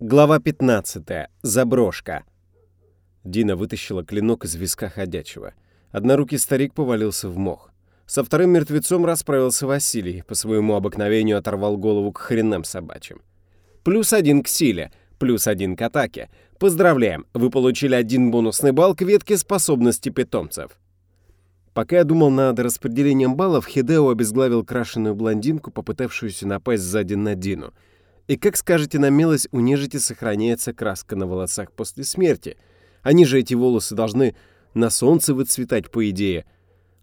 Глава 15. Заброшка. Дина вытащила клинок из виска ходячего. Однорукий старик повалился в мох. Со вторым мертвецом расправился Василий, по своему обыкновению оторвал голову к хренам собачьим. Плюс один к силе, плюс один к атаке. Поздравляем, вы получили один бонусный балл к ветке способности питомцев. Пока я думал над распределением баллов, Хидео обезглавил крашеную блондинку, попытавшуюся напасть сзади на Дину — и как скажете на милость, у нежити сохраняется краска на волосах после смерти. Они же эти волосы должны на солнце выцветать, по идее.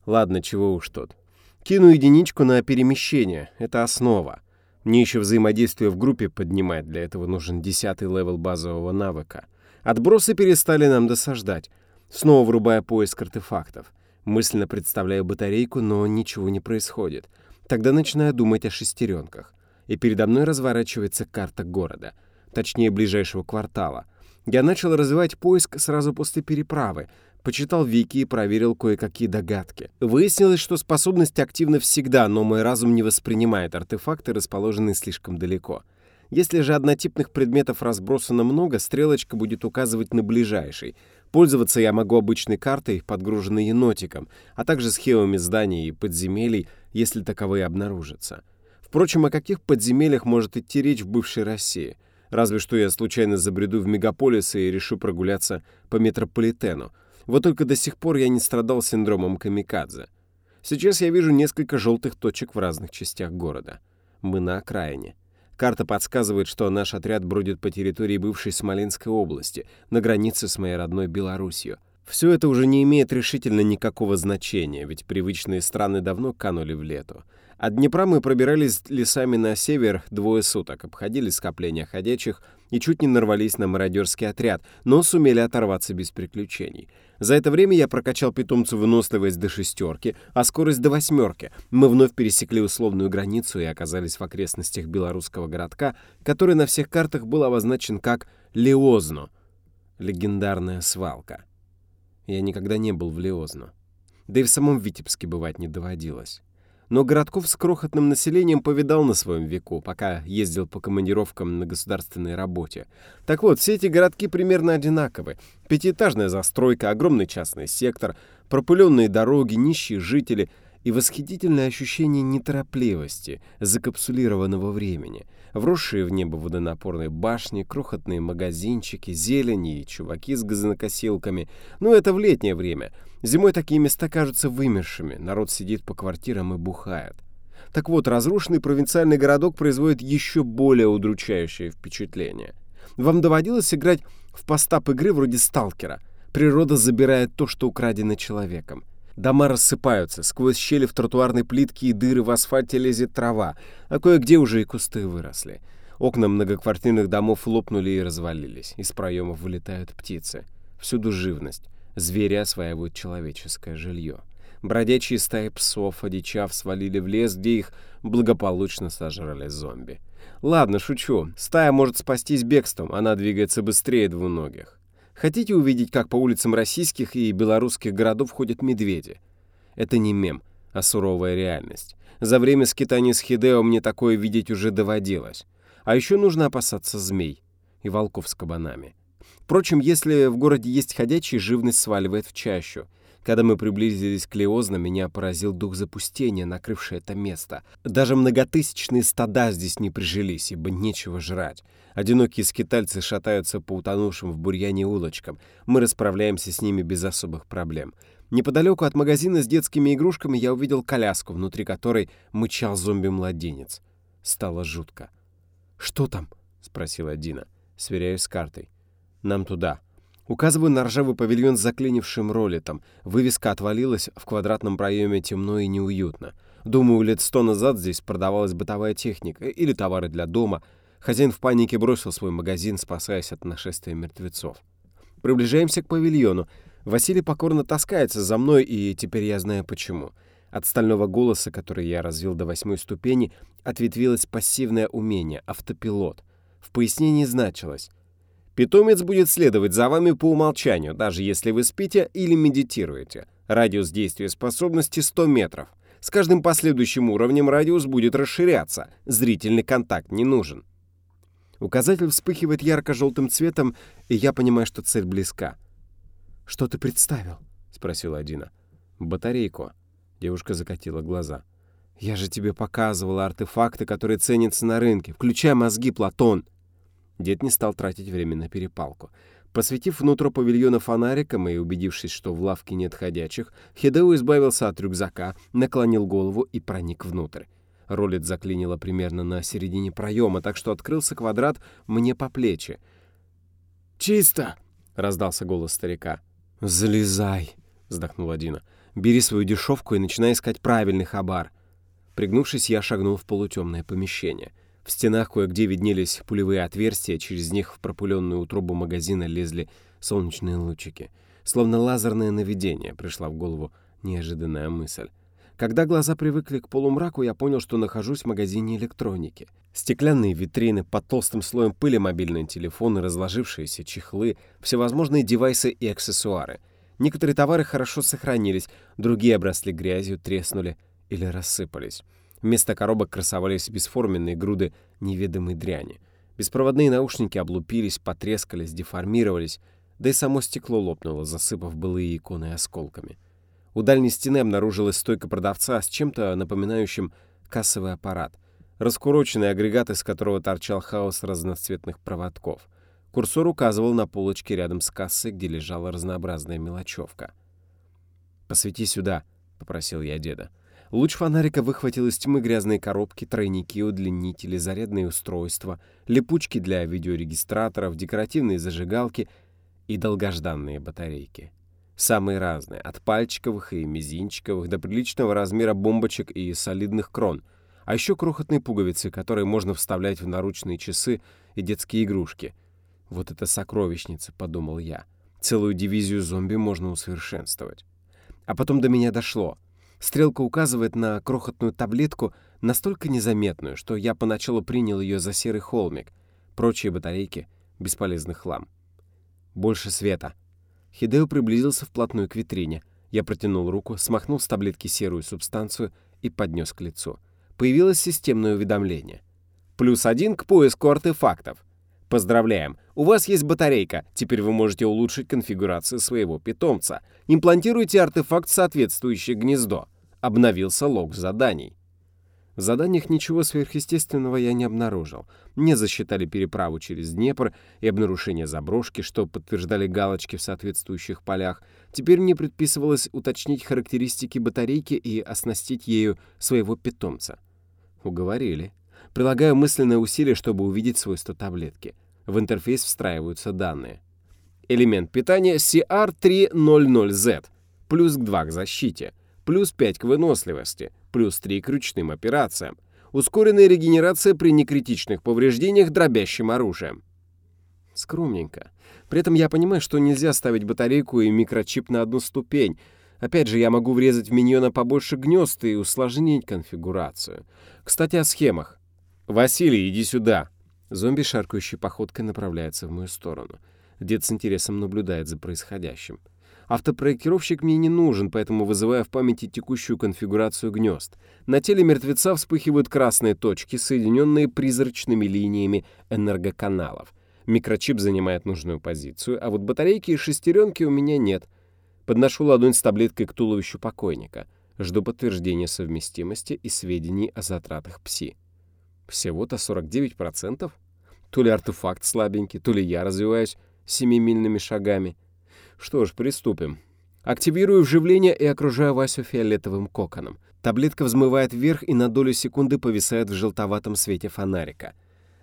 Ладно, чего уж тут. Кину единичку на перемещение. Это основа. Мне еще взаимодействие в группе поднимать. Для этого нужен десятый левел базового навыка. Отбросы перестали нам досаждать. Снова врубая поиск артефактов. Мысленно представляю батарейку, но ничего не происходит. Тогда начинаю думать о шестеренках и передо мной разворачивается карта города, точнее ближайшего квартала. Я начал развивать поиск сразу после переправы, почитал вики и проверил кое-какие догадки. Выяснилось, что способность активна всегда, но мой разум не воспринимает артефакты, расположенные слишком далеко. Если же однотипных предметов разбросано много, стрелочка будет указывать на ближайший. Пользоваться я могу обычной картой, подгруженной енотиком, а также схемами зданий и подземелий, если таковые обнаружатся. Впрочем, о каких подземельях может идти речь в бывшей России? Разве что я случайно забреду в мегаполис и решу прогуляться по метрополитену. Вот только до сих пор я не страдал синдромом камикадзе. Сейчас я вижу несколько желтых точек в разных частях города. Мы на окраине. Карта подсказывает, что наш отряд бродит по территории бывшей Смоленской области, на границе с моей родной Белоруссией. Все это уже не имеет решительно никакого значения, ведь привычные страны давно канули в лету. От Днепра мы пробирались лесами на север двое суток, обходили скопления ходячих и чуть не нарвались на мародерский отряд, но сумели оторваться без приключений. За это время я прокачал питомцу выносливость до шестерки, а скорость до восьмерки. Мы вновь пересекли условную границу и оказались в окрестностях белорусского городка, который на всех картах был обозначен как Леозно — легендарная свалка. Я никогда не был в Леозно. Да и в самом Витебске бывать не доводилось но городков с крохотным населением повидал на своем веку, пока ездил по командировкам на государственной работе. Так вот, все эти городки примерно одинаковы. Пятиэтажная застройка, огромный частный сектор, пропыленные дороги, нищие жители — и восхитительное ощущение неторопливости, закапсулированного времени, вросшие в небо водонапорные башни, крохотные магазинчики, зелени и чуваки с газонокосилками. Ну, это в летнее время. Зимой такие места кажутся вымершими, народ сидит по квартирам и бухает. Так вот, разрушенный провинциальный городок производит еще более удручающее впечатление. Вам доводилось играть в постап игры вроде «Сталкера»? Природа забирает то, что украдено человеком. Дома рассыпаются, сквозь щели в тротуарной плитке и дыры в асфальте лезет трава, а кое-где уже и кусты выросли. Окна многоквартирных домов лопнули и развалились, из проемов вылетают птицы. Всюду живность. Звери осваивают человеческое жилье. Бродячие стаи псов, одичав, свалили в лес, где их благополучно сожрали зомби. Ладно, шучу. Стая может спастись бегством, она двигается быстрее двуногих. Хотите увидеть, как по улицам российских и белорусских городов ходят медведи? Это не мем, а суровая реальность. За время скитания с Хидео мне такое видеть уже доводилось. А еще нужно опасаться змей и волков с кабанами. Впрочем, если в городе есть ходячие, живность сваливает в чащу. Когда мы приблизились к Леозно, меня поразил дух запустения, накрывший это место. Даже многотысячные стада здесь не прижились, ибо нечего жрать. Одинокие скитальцы шатаются по утонувшим в бурьяне улочкам. Мы расправляемся с ними без особых проблем. Неподалеку от магазина с детскими игрушками я увидел коляску, внутри которой мычал зомби-младенец. Стало жутко. «Что там?» — спросила Дина. Сверяюсь с картой. «Нам туда». Указываю на ржавый павильон с заклинившим ролетом. Вывеска отвалилась, в квадратном проеме темно и неуютно. Думаю, лет сто назад здесь продавалась бытовая техника или товары для дома. Хозяин в панике бросил свой магазин, спасаясь от нашествия мертвецов. Приближаемся к павильону. Василий покорно таскается за мной, и теперь я знаю почему. От стального голоса, который я развил до восьмой ступени, ответвилось пассивное умение — автопилот. В пояснении значилось — Питомец будет следовать за вами по умолчанию, даже если вы спите или медитируете. Радиус действия способности 100 метров. С каждым последующим уровнем радиус будет расширяться. Зрительный контакт не нужен. Указатель вспыхивает ярко-желтым цветом, и я понимаю, что цель близка. «Что ты представил?» — спросила Адина. «Батарейку». Девушка закатила глаза. «Я же тебе показывала артефакты, которые ценятся на рынке. Включай мозги, Платон!» Дед не стал тратить время на перепалку. Просветив внутрь павильона фонариком и убедившись, что в лавке нет ходячих, Хидео избавился от рюкзака, наклонил голову и проник внутрь. Ролит заклинило примерно на середине проема, так что открылся квадрат мне по плечи. «Чисто!» — раздался голос старика. «Залезай!» — вздохнула Дина. «Бери свою дешевку и начинай искать правильный хабар». Пригнувшись, я шагнул в полутемное помещение — в стенах кое-где виднелись пулевые отверстия, через них в пропыленную утробу магазина лезли солнечные лучики. Словно лазерное наведение пришла в голову неожиданная мысль. Когда глаза привыкли к полумраку, я понял, что нахожусь в магазине электроники. Стеклянные витрины, под толстым слоем пыли мобильные телефоны, разложившиеся чехлы, всевозможные девайсы и аксессуары. Некоторые товары хорошо сохранились, другие обросли грязью, треснули или рассыпались. Вместо коробок красовались бесформенные груды неведомой дряни. Беспроводные наушники облупились, потрескались, деформировались, да и само стекло лопнуло, засыпав былые иконы осколками. У дальней стены обнаружилась стойка продавца с чем-то напоминающим кассовый аппарат, раскуроченный агрегат, из которого торчал хаос разноцветных проводков. Курсор указывал на полочки рядом с кассой, где лежала разнообразная мелочевка. «Посвети сюда», — попросил я деда. Луч фонарика выхватил из тьмы грязные коробки, тройники, удлинители, зарядные устройства, липучки для видеорегистраторов, декоративные зажигалки и долгожданные батарейки. Самые разные, от пальчиковых и мизинчиковых до приличного размера бомбочек и солидных крон, а еще крохотные пуговицы, которые можно вставлять в наручные часы и детские игрушки. «Вот это сокровищница», — подумал я. «Целую дивизию зомби можно усовершенствовать». А потом до меня дошло — Стрелка указывает на крохотную таблетку, настолько незаметную, что я поначалу принял ее за серый холмик. Прочие батарейки — бесполезный хлам. Больше света. Хидео приблизился вплотную к витрине. Я протянул руку, смахнул с таблетки серую субстанцию и поднес к лицу. Появилось системное уведомление. Плюс один к поиску артефактов. Поздравляем! У вас есть батарейка. Теперь вы можете улучшить конфигурацию своего питомца. Имплантируйте артефакт в соответствующее гнездо обновился лог заданий. В заданиях ничего сверхъестественного я не обнаружил. Мне засчитали переправу через Днепр и обнарушение заброшки, что подтверждали галочки в соответствующих полях. Теперь мне предписывалось уточнить характеристики батарейки и оснастить ею своего питомца. Уговорили. Прилагаю мысленное усилие, чтобы увидеть свойства таблетки. В интерфейс встраиваются данные. Элемент питания CR300Z, плюс 2 к защите — плюс 5 к выносливости, плюс 3 к ручным операциям, ускоренная регенерация при некритичных повреждениях дробящим оружием. Скромненько. При этом я понимаю, что нельзя ставить батарейку и микрочип на одну ступень. Опять же, я могу врезать в миньона побольше гнезд и усложнить конфигурацию. Кстати, о схемах. «Василий, иди сюда!» Зомби шаркающей походкой направляется в мою сторону. Дед с интересом наблюдает за происходящим. Автопроектировщик мне не нужен, поэтому вызываю в памяти текущую конфигурацию гнезд. На теле мертвеца вспыхивают красные точки, соединенные призрачными линиями энергоканалов. Микрочип занимает нужную позицию, а вот батарейки и шестеренки у меня нет. Подношу ладонь с таблеткой к туловищу покойника. Жду подтверждения совместимости и сведений о затратах ПСИ. Всего-то 49%? То ли артефакт слабенький, то ли я развиваюсь семимильными шагами. Что ж, приступим. Активирую вживление и окружаю Васю фиолетовым коконом. Таблетка взмывает вверх и на долю секунды повисает в желтоватом свете фонарика.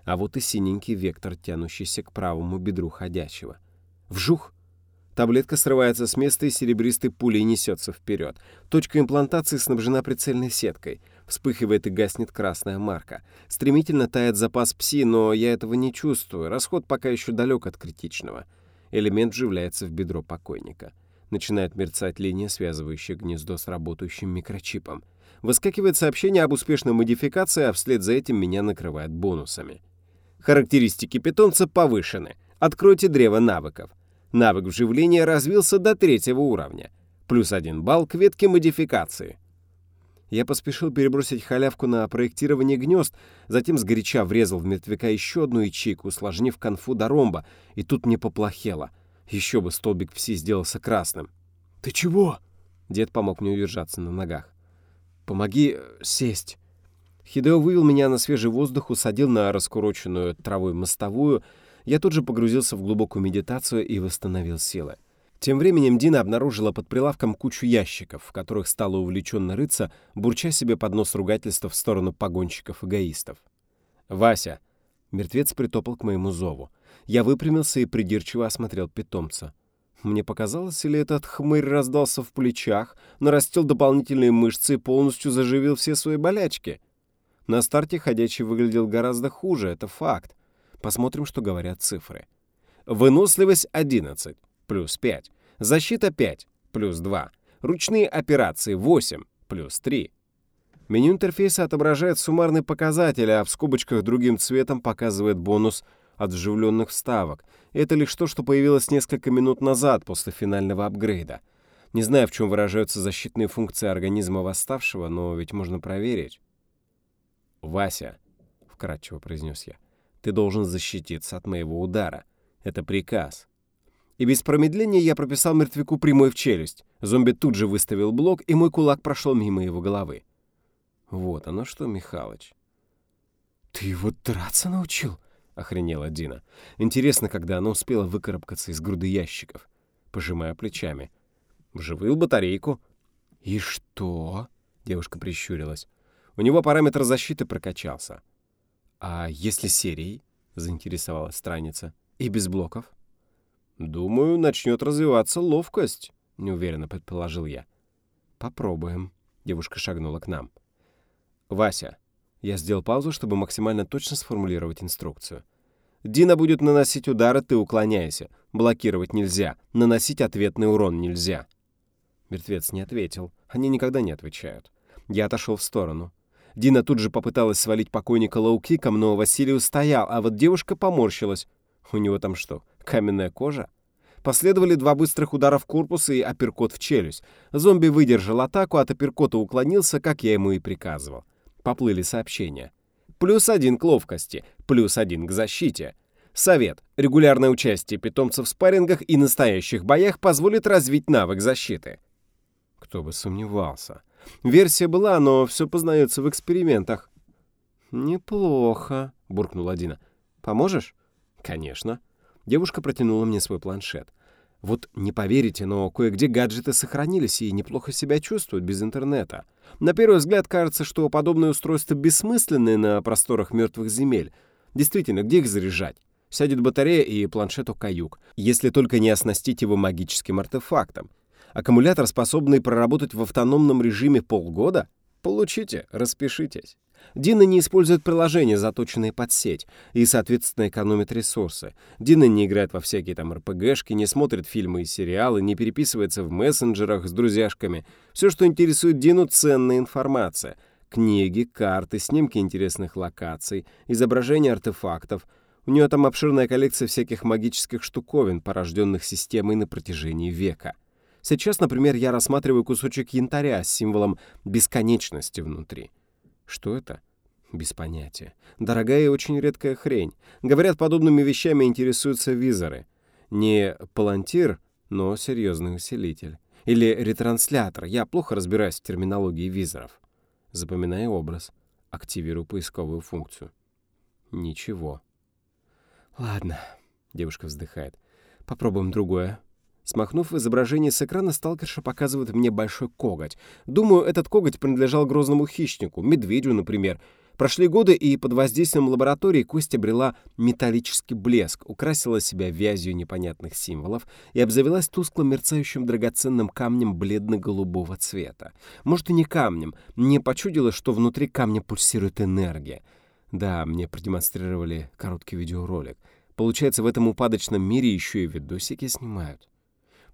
А вот и синенький вектор, тянущийся к правому бедру ходячего. Вжух! Таблетка срывается с места и серебристой пулей несется вперед. Точка имплантации снабжена прицельной сеткой. Вспыхивает и гаснет красная марка. Стремительно тает запас пси, но я этого не чувствую. Расход пока еще далек от критичного. Элемент вживляется в бедро покойника. Начинает мерцать линия, связывающая гнездо с работающим микрочипом. Выскакивает сообщение об успешной модификации, а вслед за этим меня накрывает бонусами. Характеристики питомца повышены. Откройте древо навыков. Навык вживления развился до третьего уровня. Плюс один балл к ветке модификации. Я поспешил перебросить халявку на проектирование гнезд, затем сгоряча врезал в мертвяка еще одну ячейку, усложнив конфу до ромба, и тут мне поплохело. Еще бы столбик пси сделался красным. «Ты чего?» Дед помог мне удержаться на ногах. «Помоги э, сесть». Хидео вывел меня на свежий воздух, усадил на раскуроченную травой мостовую. Я тут же погрузился в глубокую медитацию и восстановил силы. Тем временем Дина обнаружила под прилавком кучу ящиков, в которых стала увлеченно рыться, бурча себе под нос ругательства в сторону погонщиков-эгоистов. «Вася!» Мертвец притопал к моему зову. Я выпрямился и придирчиво осмотрел питомца. Мне показалось, или этот хмырь раздался в плечах, нарастил дополнительные мышцы и полностью заживил все свои болячки. На старте ходячий выглядел гораздо хуже, это факт. Посмотрим, что говорят цифры. Выносливость 11 плюс 5. Защита 5, плюс 2. Ручные операции 8, плюс 3. Меню интерфейса отображает суммарный показатель, а в скобочках другим цветом показывает бонус от вживленных вставок. Это лишь то, что появилось несколько минут назад после финального апгрейда. Не знаю, в чем выражаются защитные функции организма восставшего, но ведь можно проверить. «Вася», — вкратчиво произнес я, — «ты должен защититься от моего удара. Это приказ и без промедления я прописал мертвяку прямой в челюсть. Зомби тут же выставил блок, и мой кулак прошел мимо его головы. Вот оно что, Михалыч. «Ты его драться научил?» — охренела Дина. Интересно, когда она успела выкарабкаться из груды ящиков. Пожимая плечами. «Вживил батарейку». «И что?» — девушка прищурилась. У него параметр защиты прокачался. «А если серией?» — заинтересовалась страница. «И без блоков?» «Думаю, начнет развиваться ловкость», — неуверенно предположил я. «Попробуем», — девушка шагнула к нам. «Вася». Я сделал паузу, чтобы максимально точно сформулировать инструкцию. «Дина будет наносить удары, ты уклоняйся. Блокировать нельзя. Наносить ответный урон нельзя». Мертвец не ответил. Они никогда не отвечают. Я отошел в сторону. Дина тут же попыталась свалить покойника лоу-киком, но Василий устоял, а вот девушка поморщилась. У него там что, каменная кожа? Последовали два быстрых удара в корпус и апперкот в челюсть. Зомби выдержал атаку, от апперкота уклонился, как я ему и приказывал. Поплыли сообщения. Плюс один к ловкости, плюс один к защите. Совет. Регулярное участие питомцев в спаррингах и настоящих боях позволит развить навык защиты. Кто бы сомневался. Версия была, но все познается в экспериментах. «Неплохо», — буркнула Дина. «Поможешь?» «Конечно». Девушка протянула мне свой планшет. Вот не поверите, но кое-где гаджеты сохранились и неплохо себя чувствуют без интернета. На первый взгляд кажется, что подобные устройства бессмысленны на просторах мертвых земель. Действительно, где их заряжать? Сядет батарея и планшету каюк, если только не оснастить его магическим артефактом. Аккумулятор, способный проработать в автономном режиме полгода? Получите, распишитесь. Дина не использует приложения, заточенные под сеть, и, соответственно, экономит ресурсы. Дина не играет во всякие там РПГшки, не смотрит фильмы и сериалы, не переписывается в мессенджерах с друзьяшками. Все, что интересует Дину, ценная информация. Книги, карты, снимки интересных локаций, изображения артефактов. У нее там обширная коллекция всяких магических штуковин, порожденных системой на протяжении века. Сейчас, например, я рассматриваю кусочек янтаря с символом бесконечности внутри. Что это? Без понятия. Дорогая и очень редкая хрень. Говорят, подобными вещами интересуются визоры. Не палантир, но серьезный усилитель. Или ретранслятор. Я плохо разбираюсь в терминологии визоров. Запоминаю образ. Активирую поисковую функцию. Ничего. Ладно, девушка вздыхает. Попробуем другое. Смахнув изображение с экрана, сталкерша показывает мне большой коготь. Думаю, этот коготь принадлежал грозному хищнику, медведю, например. Прошли годы, и под воздействием лаборатории кость обрела металлический блеск, украсила себя вязью непонятных символов и обзавелась тускло мерцающим драгоценным камнем бледно-голубого цвета. Может, и не камнем. Мне почудилось, что внутри камня пульсирует энергия. Да, мне продемонстрировали короткий видеоролик. Получается, в этом упадочном мире еще и видосики снимают.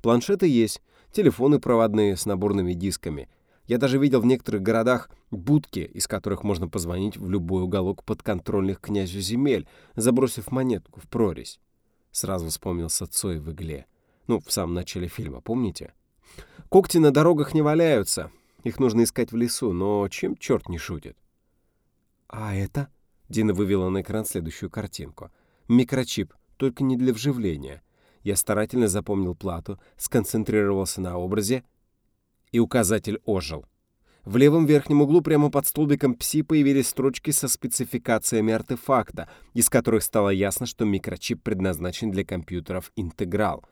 Планшеты есть, телефоны проводные с наборными дисками. Я даже видел в некоторых городах будки, из которых можно позвонить в любой уголок подконтрольных князю земель, забросив монетку в прорезь. Сразу вспомнился Цой в игле. Ну, в самом начале фильма, помните? Когти на дорогах не валяются. Их нужно искать в лесу, но чем черт не шутит? «А это?» — Дина вывела на экран следующую картинку. «Микрочип, только не для вживления». Я старательно запомнил плату, сконцентрировался на образе, и указатель ожил. В левом верхнем углу прямо под столбиком пси появились строчки со спецификациями артефакта, из которых стало ясно, что микрочип предназначен для компьютеров «Интеграл».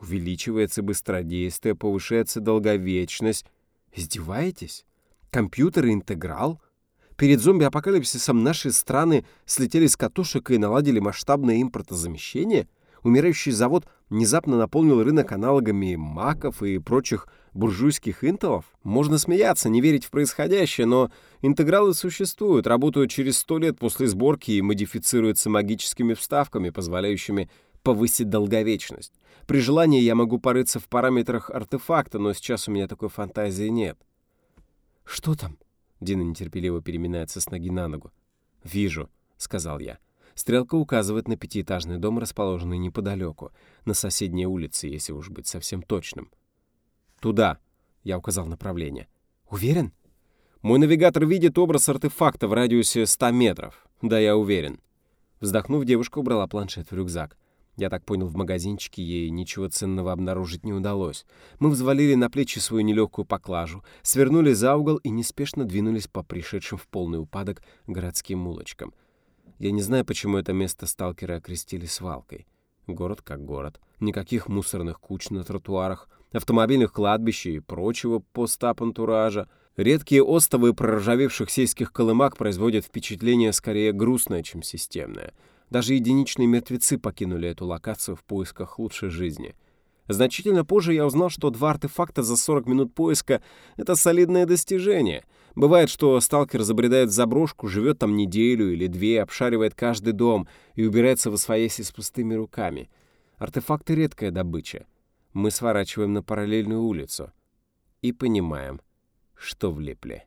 Увеличивается быстродействие, повышается долговечность. Издеваетесь? Компьютеры «Интеграл»? Перед зомби-апокалипсисом наши страны слетели с катушек и наладили масштабное импортозамещение? Умирающий завод внезапно наполнил рынок аналогами маков и прочих буржуйских интелов? Можно смеяться, не верить в происходящее, но интегралы существуют, работают через сто лет после сборки и модифицируются магическими вставками, позволяющими повысить долговечность. При желании я могу порыться в параметрах артефакта, но сейчас у меня такой фантазии нет. «Что там?» Дина нетерпеливо переминается с ноги на ногу. «Вижу», — сказал я. Стрелка указывает на пятиэтажный дом, расположенный неподалеку, на соседней улице, если уж быть совсем точным. «Туда», — я указал направление. «Уверен?» «Мой навигатор видит образ артефакта в радиусе 100 метров. Да, я уверен». Вздохнув, девушка убрала планшет в рюкзак. Я так понял, в магазинчике ей ничего ценного обнаружить не удалось. Мы взвалили на плечи свою нелегкую поклажу, свернули за угол и неспешно двинулись по пришедшим в полный упадок городским улочкам. Я не знаю, почему это место сталкеры окрестили свалкой. Город как город. Никаких мусорных куч на тротуарах, автомобильных кладбищ и прочего постап-антуража. Редкие остовы проржавевших сельских колымак производят впечатление скорее грустное, чем системное — даже единичные мертвецы покинули эту локацию в поисках лучшей жизни. Значительно позже я узнал, что два артефакта за 40 минут поиска — это солидное достижение. Бывает, что сталкер забредает в заброшку, живет там неделю или две, обшаривает каждый дом и убирается в освояси с пустыми руками. Артефакты — редкая добыча. Мы сворачиваем на параллельную улицу и понимаем, что влипли.